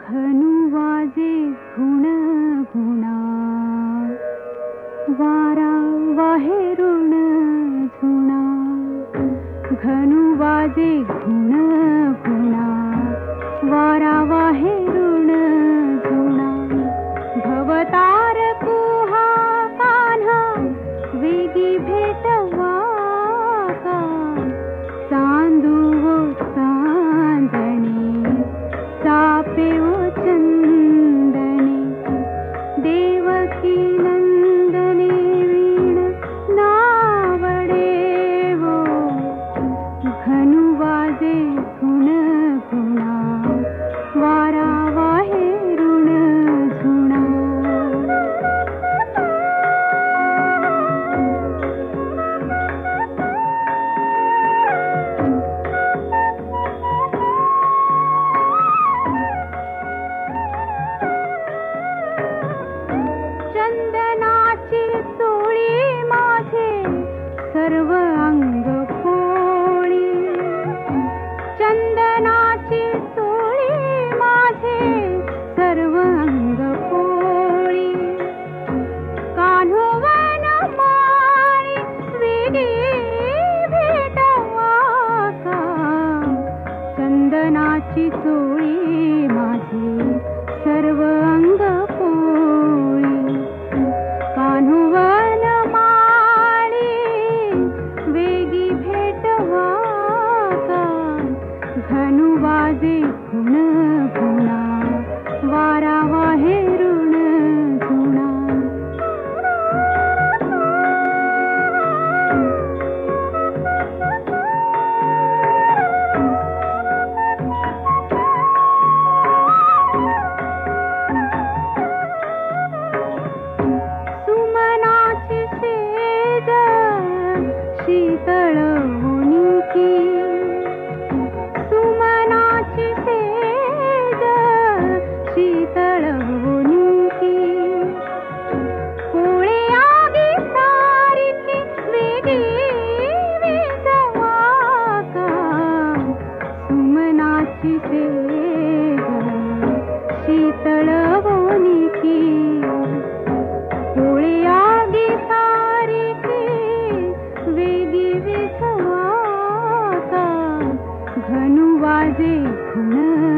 घनुवाजे घुणुणा वारा वाहे ऋण झुणा। घनुवाजे गुण देखूँ चोळी माझी. सर्व गुणा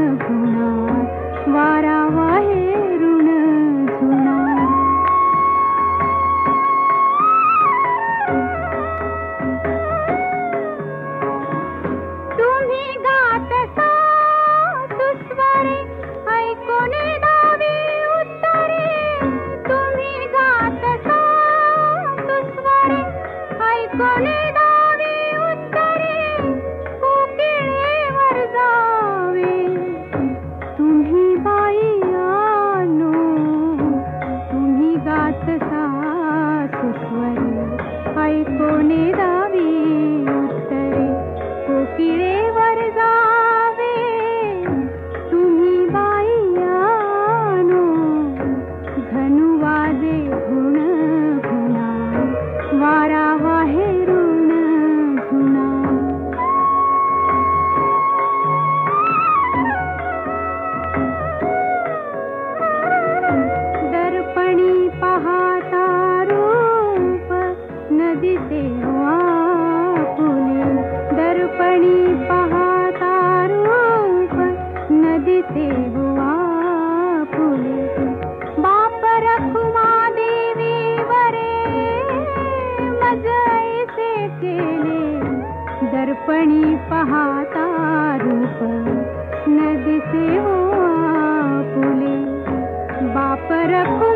णि पहता नदीते बापर